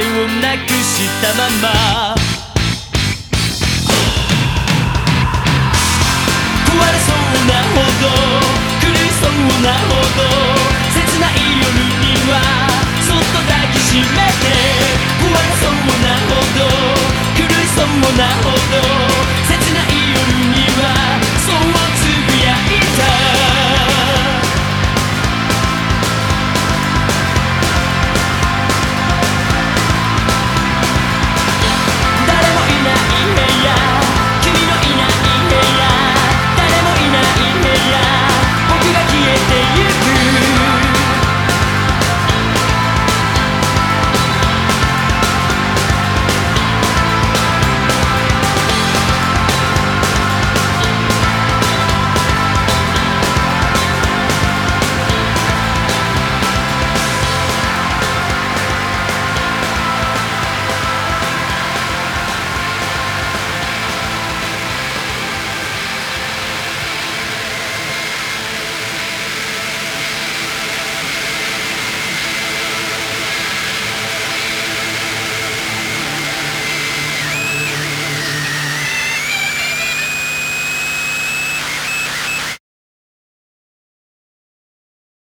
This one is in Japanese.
をなくしたまま。壊れそうなほど狂しそうなほど切ない夜にはそっと抱きしめ